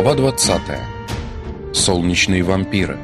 Глава 20. Солнечные вампиры.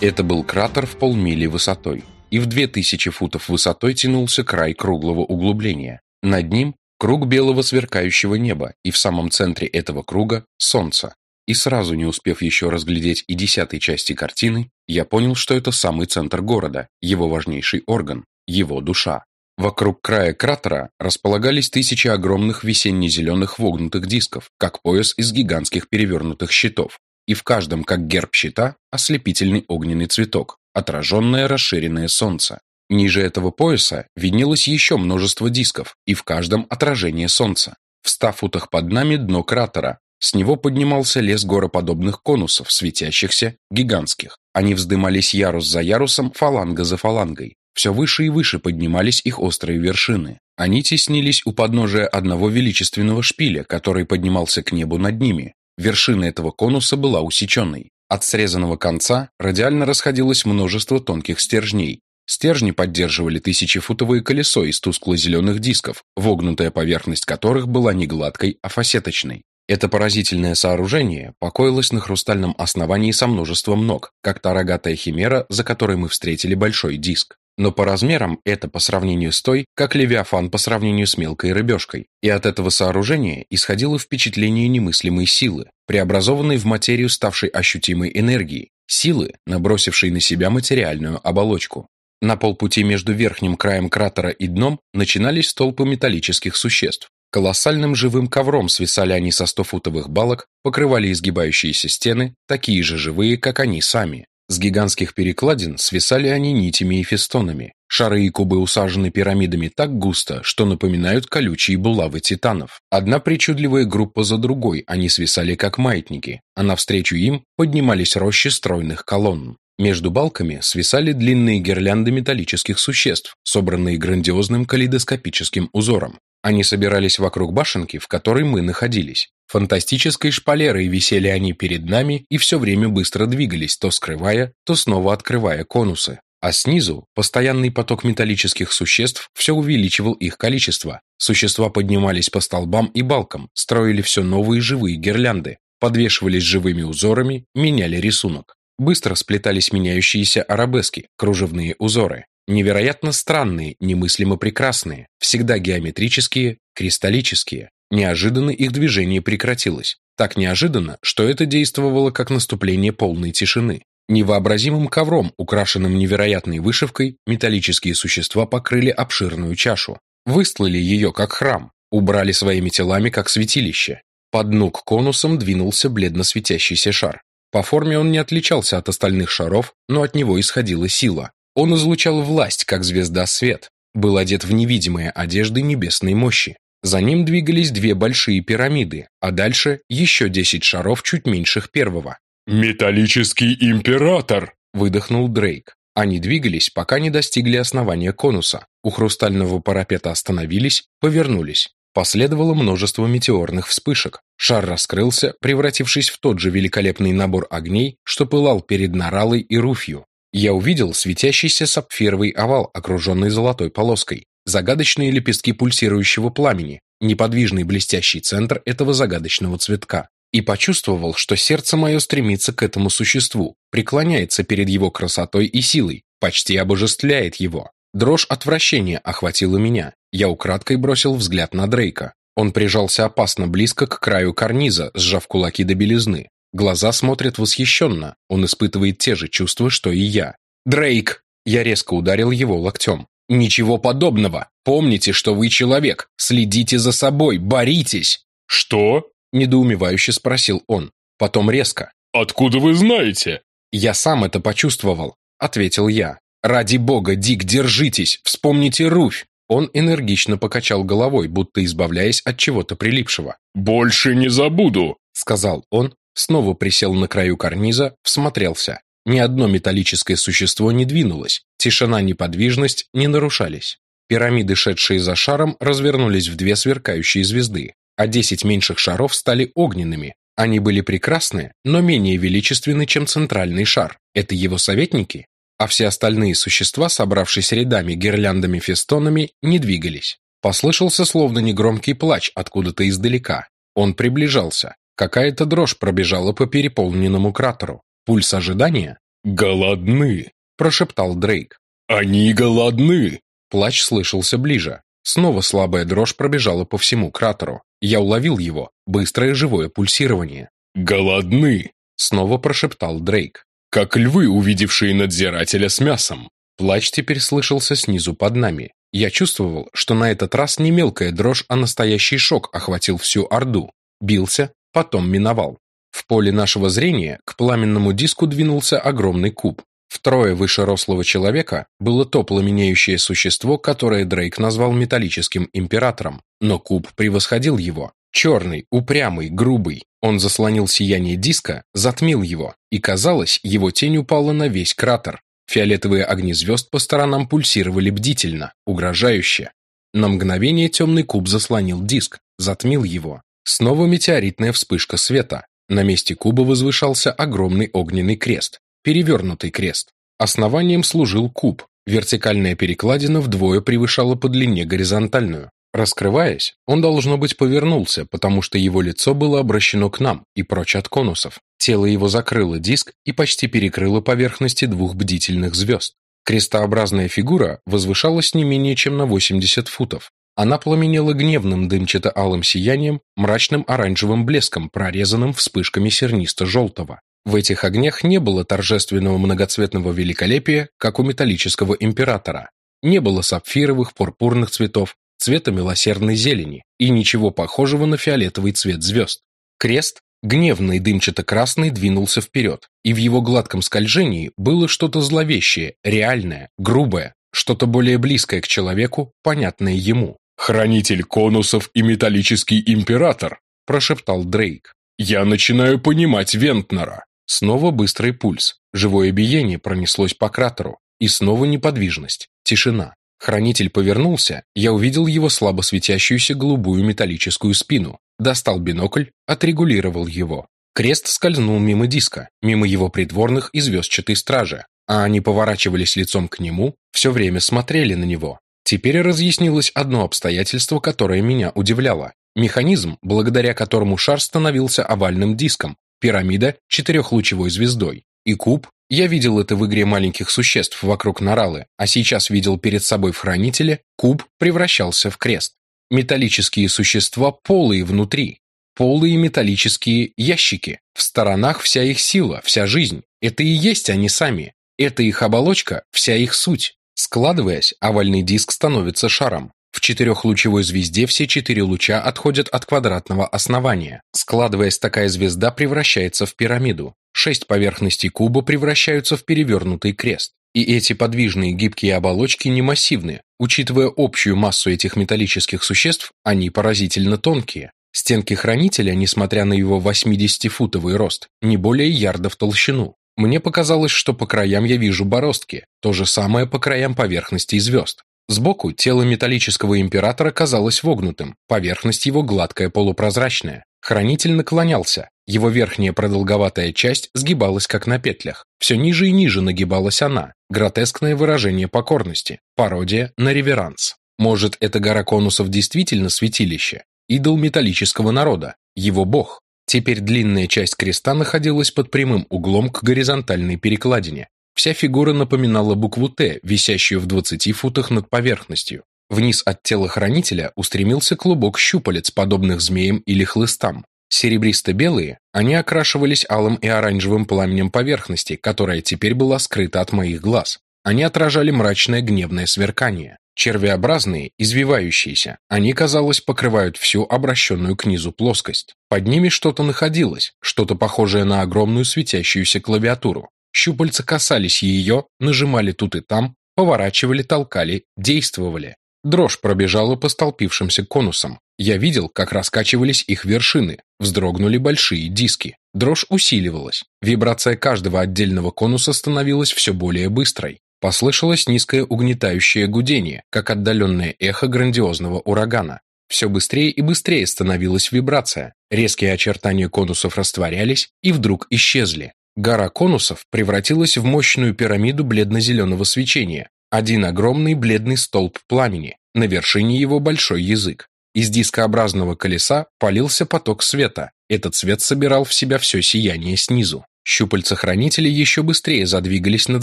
Это был кратер в полмили высотой, и в 2000 футов высотой тянулся край круглого углубления. Над ним круг белого сверкающего неба, и в самом центре этого круга солнце. И сразу не успев еще разглядеть и десятой части картины, я понял, что это самый центр города, его важнейший орган, его душа. Вокруг края кратера располагались тысячи огромных весенне-зеленых вогнутых дисков, как пояс из гигантских перевернутых щитов, и в каждом, как герб щита, ослепительный огненный цветок, отраженное расширенное солнце. Ниже этого пояса виднелось еще множество дисков, и в каждом отражение солнца. В ста футах под нами дно кратера. С него поднимался лес гороподобных конусов, светящихся, гигантских. Они вздымались ярус за ярусом, фаланга за фалангой. Все выше и выше поднимались их острые вершины. Они теснились у подножия одного величественного шпиля, который поднимался к небу над ними. Вершина этого конуса была усеченной. От срезанного конца радиально расходилось множество тонких стержней. Стержни поддерживали тысячефутовое колесо из тускло-зеленых дисков, вогнутая поверхность которых была не гладкой, а фасеточной. Это поразительное сооружение покоилось на хрустальном основании со множеством ног, как та рогатая химера, за которой мы встретили большой диск. Но по размерам это по сравнению с той, как Левиафан по сравнению с мелкой рыбешкой. И от этого сооружения исходило впечатление немыслимой силы, преобразованной в материю ставшей ощутимой энергии, силы, набросившей на себя материальную оболочку. На полпути между верхним краем кратера и дном начинались столпы металлических существ. Колоссальным живым ковром свисали они со стофутовых балок, покрывали изгибающиеся стены, такие же живые, как они сами. С гигантских перекладин свисали они нитями и фестонами. Шары и кубы усажены пирамидами так густо, что напоминают колючие булавы титанов. Одна причудливая группа за другой они свисали как маятники, а навстречу им поднимались рощи стройных колонн. Между балками свисали длинные гирлянды металлических существ, собранные грандиозным калейдоскопическим узором. Они собирались вокруг башенки, в которой мы находились. Фантастической шпалерой висели они перед нами и все время быстро двигались, то скрывая, то снова открывая конусы. А снизу постоянный поток металлических существ все увеличивал их количество. Существа поднимались по столбам и балкам, строили все новые живые гирлянды, подвешивались живыми узорами, меняли рисунок. Быстро сплетались меняющиеся арабески, кружевные узоры. Невероятно странные, немыслимо прекрасные, всегда геометрические, кристаллические. Неожиданно их движение прекратилось. Так неожиданно, что это действовало как наступление полной тишины. Невообразимым ковром, украшенным невероятной вышивкой, металлические существа покрыли обширную чашу. Выстлали ее как храм, убрали своими телами как святилище. Под ног конусом двинулся бледно светящийся шар. По форме он не отличался от остальных шаров, но от него исходила сила. Он излучал власть, как звезда свет, был одет в невидимые одежды небесной мощи. За ним двигались две большие пирамиды, а дальше еще десять шаров чуть меньших первого. «Металлический император!» – выдохнул Дрейк. Они двигались, пока не достигли основания конуса. У хрустального парапета остановились, повернулись. Последовало множество метеорных вспышек. Шар раскрылся, превратившись в тот же великолепный набор огней, что пылал перед Наралой и Руфью. Я увидел светящийся сапфировый овал, окруженный золотой полоской, загадочные лепестки пульсирующего пламени, неподвижный блестящий центр этого загадочного цветка. И почувствовал, что сердце мое стремится к этому существу, преклоняется перед его красотой и силой, почти обожествляет его. Дрожь отвращения охватила меня. Я украдкой бросил взгляд на Дрейка. Он прижался опасно близко к краю карниза, сжав кулаки до белизны. Глаза смотрят восхищенно. Он испытывает те же чувства, что и я. «Дрейк!» Я резко ударил его локтем. «Ничего подобного! Помните, что вы человек! Следите за собой! Боритесь!» «Что?» – недоумевающе спросил он. Потом резко. «Откуда вы знаете?» «Я сам это почувствовал», – ответил я. «Ради бога, Дик, держитесь! Вспомните Руфь!» Он энергично покачал головой, будто избавляясь от чего-то прилипшего. «Больше не забуду!» – сказал он, Снова присел на краю карниза, всмотрелся. Ни одно металлическое существо не двинулось, тишина, неподвижность не нарушались. Пирамиды, шедшие за шаром, развернулись в две сверкающие звезды, а десять меньших шаров стали огненными. Они были прекрасны, но менее величественны, чем центральный шар. Это его советники? А все остальные существа, собравшись рядами, гирляндами, фестонами, не двигались. Послышался словно негромкий плач откуда-то издалека. Он приближался. Какая-то дрожь пробежала по переполненному кратеру. Пульс ожидания? «Голодны!» – прошептал Дрейк. «Они голодны!» Плач слышался ближе. Снова слабая дрожь пробежала по всему кратеру. Я уловил его. Быстрое живое пульсирование. «Голодны!» – снова прошептал Дрейк. «Как львы, увидевшие надзирателя с мясом!» Плач теперь слышался снизу под нами. Я чувствовал, что на этот раз не мелкая дрожь, а настоящий шок охватил всю Орду. Бился, потом миновал. В поле нашего зрения к пламенному диску двинулся огромный куб. Втрое выше рослого человека было то пламенеющее существо, которое Дрейк назвал металлическим императором, но куб превосходил его. Черный, упрямый, грубый. Он заслонил сияние диска, затмил его, и, казалось, его тень упала на весь кратер. Фиолетовые огни звезд по сторонам пульсировали бдительно, угрожающе. На мгновение темный куб заслонил диск, затмил его. Снова метеоритная вспышка света. На месте куба возвышался огромный огненный крест, перевернутый крест. Основанием служил куб. Вертикальная перекладина вдвое превышала по длине горизонтальную. Раскрываясь, он, должно быть, повернулся, потому что его лицо было обращено к нам и прочь от конусов. Тело его закрыло диск и почти перекрыло поверхности двух бдительных звезд. Крестообразная фигура возвышалась не менее чем на 80 футов. Она пламенела гневным дымчато-алым сиянием, мрачным оранжевым блеском, прорезанным вспышками сернисто-желтого. В этих огнях не было торжественного многоцветного великолепия, как у металлического императора. Не было сапфировых, пурпурных цветов, цвета милосердной зелени и ничего похожего на фиолетовый цвет звезд. Крест, гневный дымчато-красный, двинулся вперед, и в его гладком скольжении было что-то зловещее, реальное, грубое, что-то более близкое к человеку, понятное ему. «Хранитель конусов и металлический император», – прошептал Дрейк. «Я начинаю понимать Вентнера». Снова быстрый пульс, живое биение пронеслось по кратеру, и снова неподвижность, тишина. Хранитель повернулся, я увидел его слабо светящуюся голубую металлическую спину, достал бинокль, отрегулировал его. Крест скользнул мимо диска, мимо его придворных и звездчатой стражи, а они поворачивались лицом к нему, все время смотрели на него. Теперь разъяснилось одно обстоятельство, которое меня удивляло. Механизм, благодаря которому шар становился овальным диском, пирамида – четырехлучевой звездой, и куб – я видел это в игре маленьких существ вокруг Наралы, а сейчас видел перед собой в хранителе, куб превращался в крест. Металлические существа полые внутри, полые металлические ящики. В сторонах вся их сила, вся жизнь. Это и есть они сами. Это их оболочка, вся их суть. Складываясь, овальный диск становится шаром. В четырехлучевой звезде все четыре луча отходят от квадратного основания. Складываясь, такая звезда превращается в пирамиду. Шесть поверхностей куба превращаются в перевернутый крест. И эти подвижные гибкие оболочки не массивны. Учитывая общую массу этих металлических существ, они поразительно тонкие. Стенки хранителя, несмотря на его 80-футовый рост, не более ярда в толщину. Мне показалось, что по краям я вижу бороздки, то же самое по краям поверхностей звезд. Сбоку тело металлического императора казалось вогнутым, поверхность его гладкая полупрозрачная. Хранитель наклонялся, его верхняя продолговатая часть сгибалась как на петлях. Все ниже и ниже нагибалась она, гротескное выражение покорности, пародия на реверанс. Может, эта гора конусов действительно святилище, идол металлического народа, его бог. Теперь длинная часть креста находилась под прямым углом к горизонтальной перекладине. Вся фигура напоминала букву «Т», висящую в 20 футах над поверхностью. Вниз от тела хранителя устремился клубок щупалец, подобных змеям или хлыстам. Серебристо-белые, они окрашивались алым и оранжевым пламенем поверхности, которая теперь была скрыта от моих глаз. Они отражали мрачное гневное сверкание. Червеобразные, извивающиеся, они, казалось, покрывают всю обращенную к низу плоскость. Под ними что-то находилось, что-то похожее на огромную светящуюся клавиатуру. Щупальца касались ее, нажимали тут и там, поворачивали, толкали, действовали. Дрожь пробежала по столпившимся конусам. Я видел, как раскачивались их вершины, вздрогнули большие диски. Дрожь усиливалась. Вибрация каждого отдельного конуса становилась все более быстрой. Послышалось низкое угнетающее гудение, как отдаленное эхо грандиозного урагана. Все быстрее и быстрее становилась вибрация. Резкие очертания конусов растворялись и вдруг исчезли. Гора конусов превратилась в мощную пирамиду бледно-зеленого свечения. Один огромный бледный столб пламени. на вершине его большой язык. Из дискообразного колеса полился поток света. Этот свет собирал в себя все сияние снизу. Щупальца хранителя еще быстрее задвигались над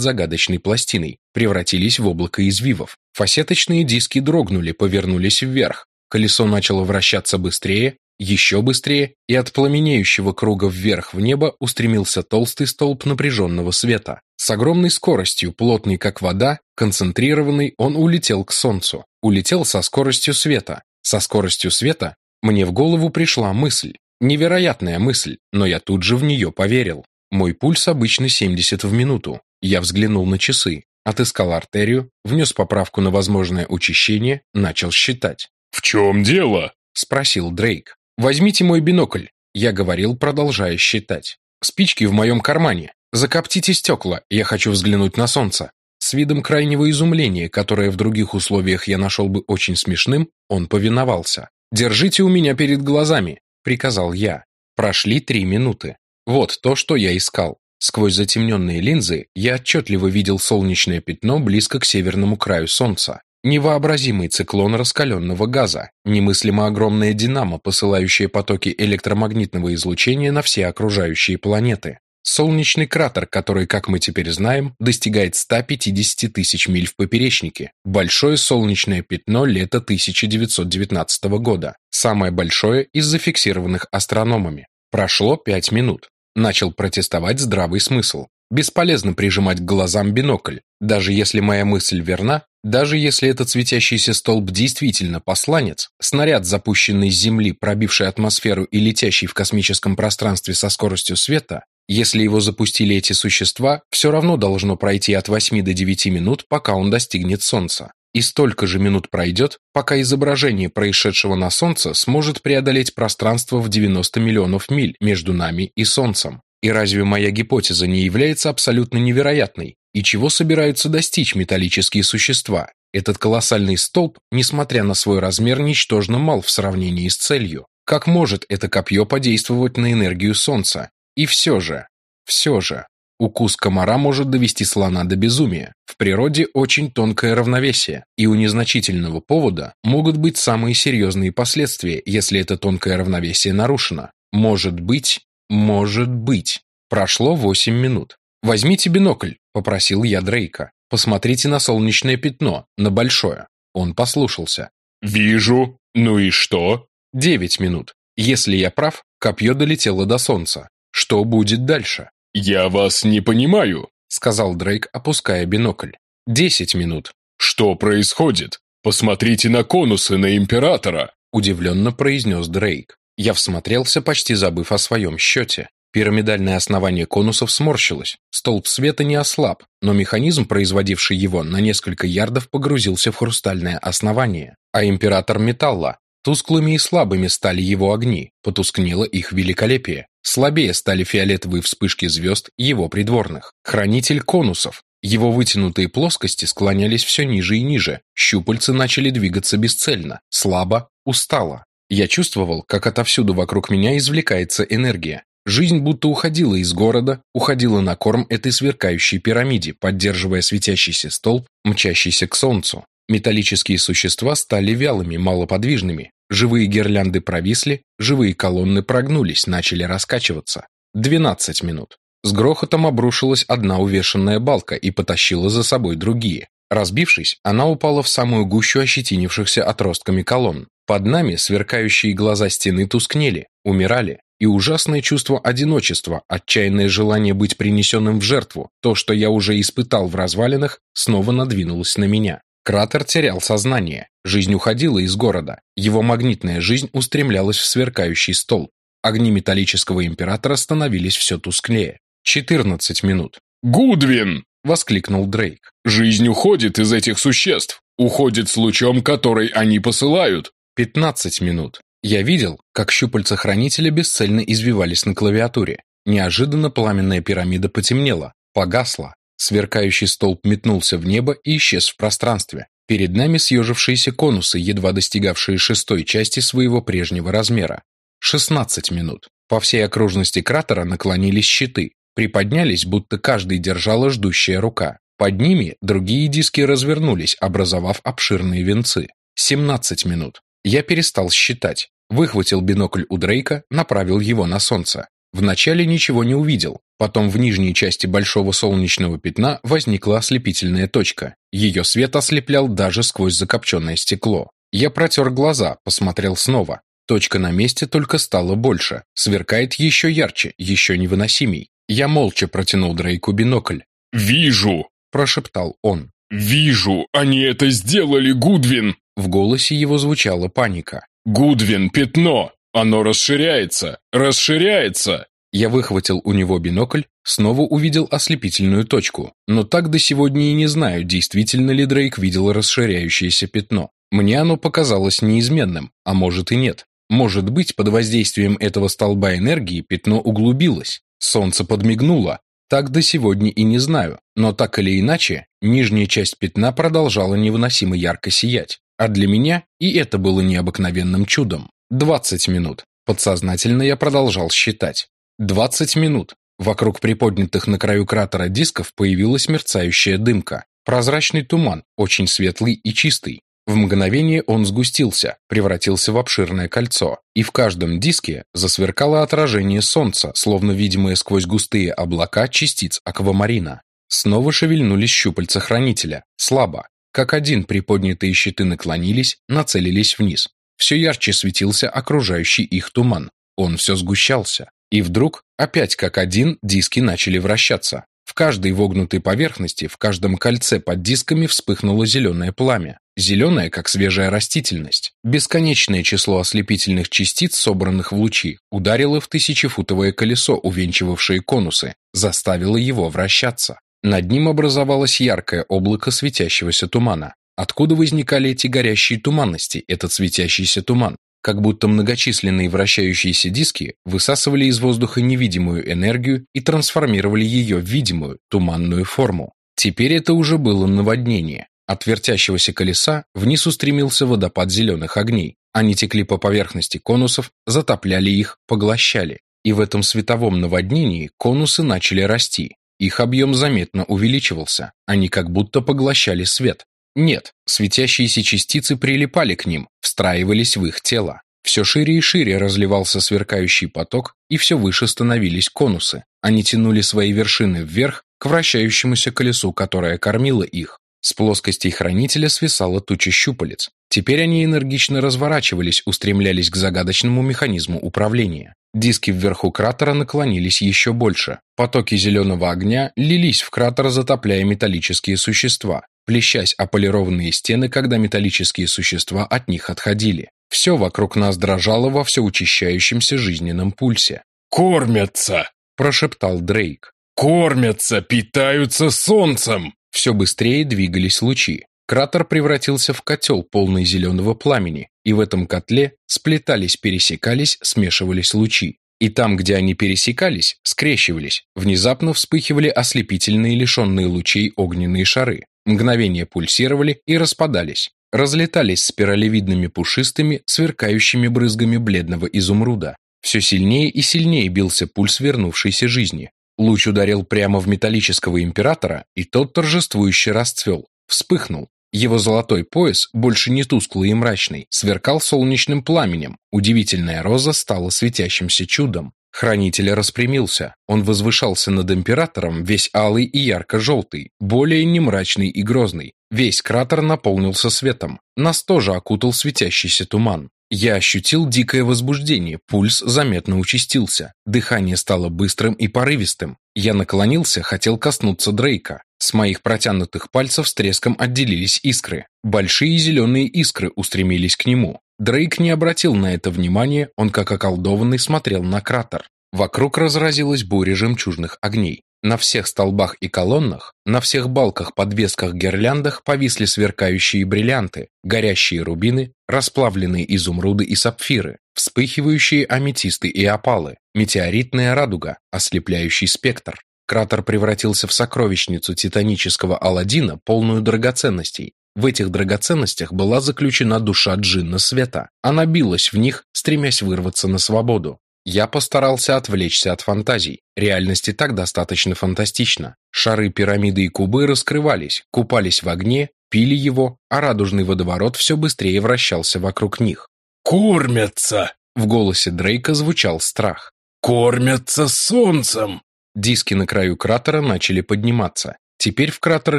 загадочной пластиной, превратились в облако извивов. Фасеточные диски дрогнули, повернулись вверх. Колесо начало вращаться быстрее, еще быстрее, и от пламенеющего круга вверх в небо устремился толстый столб напряженного света. С огромной скоростью, плотный как вода, концентрированный, он улетел к солнцу. Улетел со скоростью света. Со скоростью света мне в голову пришла мысль. Невероятная мысль, но я тут же в нее поверил. Мой пульс обычно 70 в минуту. Я взглянул на часы, отыскал артерию, внес поправку на возможное учащение, начал считать. «В чем дело?» – спросил Дрейк. «Возьмите мой бинокль», – я говорил, продолжая считать. «Спички в моем кармане. Закоптите стекла, я хочу взглянуть на солнце». С видом крайнего изумления, которое в других условиях я нашел бы очень смешным, он повиновался. «Держите у меня перед глазами», – приказал я. Прошли три минуты. Вот то, что я искал. Сквозь затемненные линзы я отчетливо видел солнечное пятно близко к северному краю Солнца. Невообразимый циклон раскаленного газа, немыслимо огромная динамо, посылающая потоки электромагнитного излучения на все окружающие планеты. Солнечный кратер, который, как мы теперь знаем, достигает 150 тысяч миль в поперечнике. Большое солнечное пятно лета 1919 года. Самое большое из зафиксированных астрономами. Прошло пять минут. Начал протестовать здравый смысл. Бесполезно прижимать к глазам бинокль. Даже если моя мысль верна, даже если этот светящийся столб действительно посланец, снаряд, запущенный с Земли, пробивший атмосферу и летящий в космическом пространстве со скоростью света, если его запустили эти существа, все равно должно пройти от 8 до 9 минут, пока он достигнет Солнца. И столько же минут пройдет, пока изображение происшедшего на Солнце сможет преодолеть пространство в 90 миллионов миль между нами и Солнцем. И разве моя гипотеза не является абсолютно невероятной? И чего собираются достичь металлические существа? Этот колоссальный столб, несмотря на свой размер, ничтожно мал в сравнении с целью. Как может это копье подействовать на энергию Солнца? И все же, все же, Укус комара может довести слона до безумия. В природе очень тонкое равновесие, и у незначительного повода могут быть самые серьезные последствия, если это тонкое равновесие нарушено. Может быть, может быть. Прошло 8 минут. «Возьмите бинокль», — попросил я Дрейка. «Посмотрите на солнечное пятно, на большое». Он послушался. «Вижу. Ну и что?» «Девять минут. Если я прав, копье долетело до солнца. Что будет дальше?» «Я вас не понимаю», — сказал Дрейк, опуская бинокль. «Десять минут». «Что происходит? Посмотрите на конусы на Императора», — удивленно произнес Дрейк. Я всмотрелся, почти забыв о своем счете. Пирамидальное основание конусов сморщилось, столб света не ослаб, но механизм, производивший его, на несколько ярдов погрузился в хрустальное основание. А император металла, Тусклыми и слабыми стали его огни, потускнело их великолепие. Слабее стали фиолетовые вспышки звезд его придворных. Хранитель конусов. Его вытянутые плоскости склонялись все ниже и ниже. Щупальцы начали двигаться бесцельно, слабо, устало. Я чувствовал, как отовсюду вокруг меня извлекается энергия. Жизнь будто уходила из города, уходила на корм этой сверкающей пирамиде, поддерживая светящийся столб, мчащийся к солнцу. Металлические существа стали вялыми, малоподвижными. Живые гирлянды провисли, живые колонны прогнулись, начали раскачиваться. 12 минут. С грохотом обрушилась одна увешанная балка и потащила за собой другие. Разбившись, она упала в самую гущу ощетинившихся отростками колонн. Под нами сверкающие глаза стены тускнели, умирали, и ужасное чувство одиночества, отчаянное желание быть принесенным в жертву, то, что я уже испытал в развалинах, снова надвинулось на меня. Кратер терял сознание, жизнь уходила из города, его магнитная жизнь устремлялась в сверкающий столб. Огни металлического императора становились все тусклее. 14 минут. «Гудвин!» — воскликнул Дрейк. «Жизнь уходит из этих существ, уходит с лучом, который они посылают». 15 минут. Я видел, как щупальца хранителя бесцельно извивались на клавиатуре. Неожиданно пламенная пирамида потемнела, погасла, Сверкающий столб метнулся в небо и исчез в пространстве. Перед нами съежившиеся конусы, едва достигавшие шестой части своего прежнего размера. 16 минут. По всей окружности кратера наклонились щиты, приподнялись, будто каждый держала ждущая рука. Под ними другие диски развернулись, образовав обширные венцы. 17 минут. Я перестал считать. Выхватил бинокль у Дрейка, направил его на солнце. Вначале ничего не увидел. Потом в нижней части большого солнечного пятна возникла ослепительная точка. Ее свет ослеплял даже сквозь закопченное стекло. Я протер глаза, посмотрел снова. Точка на месте только стала больше. Сверкает еще ярче, еще невыносимей. Я молча протянул Дрейку бинокль. «Вижу!» – прошептал он. «Вижу! Они это сделали, Гудвин!» В голосе его звучала паника. «Гудвин, пятно! Оно расширяется! Расширяется!» Я выхватил у него бинокль, снова увидел ослепительную точку, но так до сегодня и не знаю, действительно ли Дрейк видел расширяющееся пятно. Мне оно показалось неизменным, а может и нет. Может быть, под воздействием этого столба энергии пятно углубилось. Солнце подмигнуло. Так до сегодня и не знаю, но так или иначе, нижняя часть пятна продолжала невыносимо ярко сиять. А для меня и это было необыкновенным чудом. 20 минут. Подсознательно я продолжал считать. 20 минут. Вокруг приподнятых на краю кратера дисков появилась мерцающая дымка. Прозрачный туман, очень светлый и чистый. В мгновение он сгустился, превратился в обширное кольцо, и в каждом диске засверкало отражение солнца, словно видимое сквозь густые облака частиц аквамарина. Снова шевельнулись щупальца хранителя, слабо. Как один приподнятые щиты наклонились, нацелились вниз. Все ярче светился окружающий их туман. Он все сгущался. И вдруг, опять как один, диски начали вращаться. В каждой вогнутой поверхности, в каждом кольце под дисками вспыхнуло зеленое пламя. Зеленое, как свежая растительность. Бесконечное число ослепительных частиц, собранных в лучи, ударило в тысячефутовое колесо, увенчивавшее конусы, заставило его вращаться. Над ним образовалось яркое облако светящегося тумана. Откуда возникали эти горящие туманности, этот светящийся туман? как будто многочисленные вращающиеся диски высасывали из воздуха невидимую энергию и трансформировали ее в видимую, туманную форму. Теперь это уже было наводнение. От вертящегося колеса вниз устремился водопад зеленых огней. Они текли по поверхности конусов, затопляли их, поглощали. И в этом световом наводнении конусы начали расти. Их объем заметно увеличивался. Они как будто поглощали свет. Нет, светящиеся частицы прилипали к ним, встраивались в их тело. Все шире и шире разливался сверкающий поток, и все выше становились конусы. Они тянули свои вершины вверх к вращающемуся колесу, которое кормило их. С плоскостей хранителя свисала туча щупалец. Теперь они энергично разворачивались, устремлялись к загадочному механизму управления. Диски вверху кратера наклонились еще больше. Потоки зеленого огня лились в кратер, затопляя металлические существа плещась о полированные стены, когда металлические существа от них отходили. Все вокруг нас дрожало во все учащающемся жизненном пульсе. «Кормятся!» – прошептал Дрейк. «Кормятся, питаются солнцем!» Все быстрее двигались лучи. Кратер превратился в котел, полный зеленого пламени, и в этом котле сплетались, пересекались, смешивались лучи. И там, где они пересекались, скрещивались, внезапно вспыхивали ослепительные лишенные лучей огненные шары. Мгновения пульсировали и распадались. Разлетались спиралевидными пушистыми, сверкающими брызгами бледного изумруда. Все сильнее и сильнее бился пульс вернувшейся жизни. Луч ударил прямо в металлического императора, и тот торжествующе расцвел. Вспыхнул. Его золотой пояс, больше не тусклый и мрачный, сверкал солнечным пламенем. Удивительная роза стала светящимся чудом. Хранитель распрямился. Он возвышался над императором, весь алый и ярко-желтый, более не мрачный и грозный. Весь кратер наполнился светом. Нас тоже окутал светящийся туман. Я ощутил дикое возбуждение, пульс заметно участился. Дыхание стало быстрым и порывистым. Я наклонился, хотел коснуться Дрейка. С моих протянутых пальцев с треском отделились искры. Большие зеленые искры устремились к нему. Дрейк не обратил на это внимания, он как околдованный смотрел на кратер. Вокруг разразилась буря жемчужных огней. На всех столбах и колоннах, на всех балках, подвесках, гирляндах повисли сверкающие бриллианты, горящие рубины, расплавленные изумруды и сапфиры, вспыхивающие аметисты и опалы, метеоритная радуга, ослепляющий спектр. Кратер превратился в сокровищницу титанического Аладдина, полную драгоценностей, в этих драгоценностях была заключена душа джинна света. Она билась в них, стремясь вырваться на свободу. Я постарался отвлечься от фантазий. Реальность и так достаточно фантастична. Шары, пирамиды и кубы раскрывались, купались в огне, пили его, а радужный водоворот все быстрее вращался вокруг них. «Кормятся!» В голосе Дрейка звучал страх. «Кормятся солнцем!» Диски на краю кратера начали подниматься. Теперь в кратер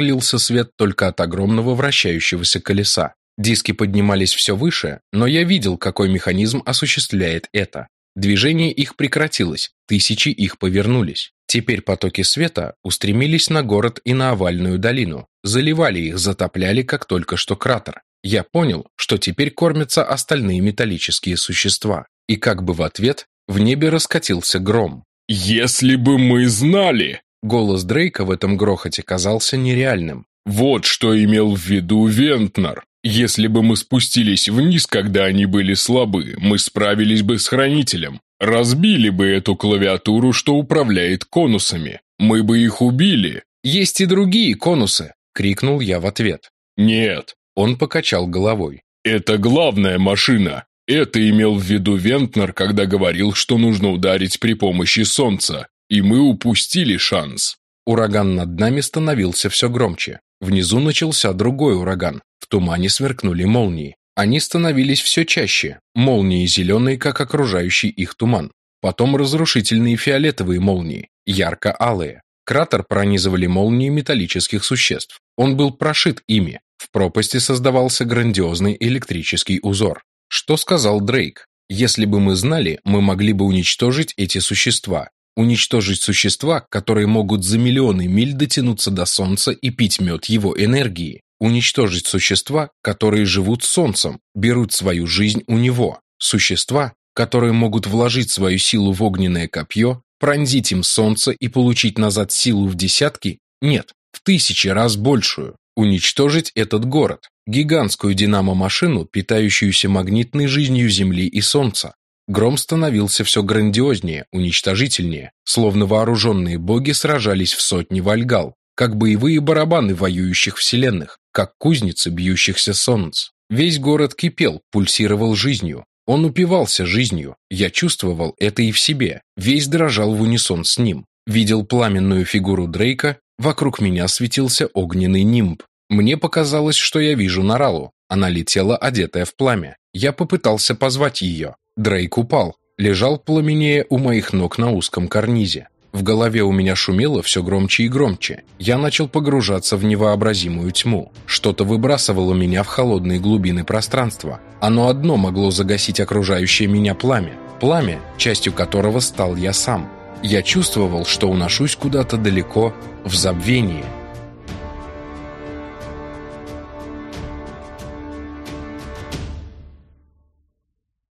лился свет только от огромного вращающегося колеса. Диски поднимались все выше, но я видел, какой механизм осуществляет это. Движение их прекратилось, тысячи их повернулись. Теперь потоки света устремились на город и на овальную долину, заливали их, затопляли, как только что кратер. Я понял, что теперь кормятся остальные металлические существа. И как бы в ответ в небе раскатился гром. «Если бы мы знали!» Голос Дрейка в этом грохоте казался нереальным. «Вот что имел в виду Вентнер. Если бы мы спустились вниз, когда они были слабы, мы справились бы с Хранителем. Разбили бы эту клавиатуру, что управляет конусами. Мы бы их убили. Есть и другие конусы, крикнул я в ответ. Нет, он покачал головой. Это главная машина. Это имел в виду Вентнер, когда говорил, что нужно ударить при помощи солнца, и мы упустили шанс. Ураган над нами становился все громче. Внизу начался другой ураган. В тумане сверкнули молнии. Они становились все чаще. Молнии зеленые, как окружающий их туман. Потом разрушительные фиолетовые молнии, ярко-алые. Кратер пронизывали молнии металлических существ. Он был прошит ими. В пропасти создавался грандиозный электрический узор. Что сказал Дрейк? Если бы мы знали, мы могли бы уничтожить эти существа. Уничтожить существа, которые могут за миллионы миль дотянуться до Солнца и пить мед его энергии. Уничтожить существа, которые живут Солнцем, берут свою жизнь у него. Существа, которые могут вложить свою силу в огненное копье, пронзить им Солнце и получить назад силу в десятки, нет, в тысячи раз большую. Уничтожить этот город, гигантскую динамо-машину, питающуюся магнитной жизнью Земли и Солнца. Гром становился все грандиознее, уничтожительнее, словно вооруженные боги сражались в сотни вальгал, как боевые барабаны воюющих вселенных, как кузницы бьющихся солнц. Весь город кипел, пульсировал жизнью. Он упивался жизнью. Я чувствовал это и в себе. Весь дрожал в унисон с ним. Видел пламенную фигуру Дрейка, вокруг меня светился огненный нимб. Мне показалось, что я вижу Наралу. Она летела, одетая в пламя. Я попытался позвать ее. Дрейк упал, лежал пламенея у моих ног на узком карнизе. В голове у меня шумело все громче и громче. Я начал погружаться в невообразимую тьму. Что-то выбрасывало меня в холодные глубины пространства. Оно одно могло загасить окружающее меня пламя. Пламя, частью которого стал я сам. Я чувствовал, что уношусь куда-то далеко, в забвение –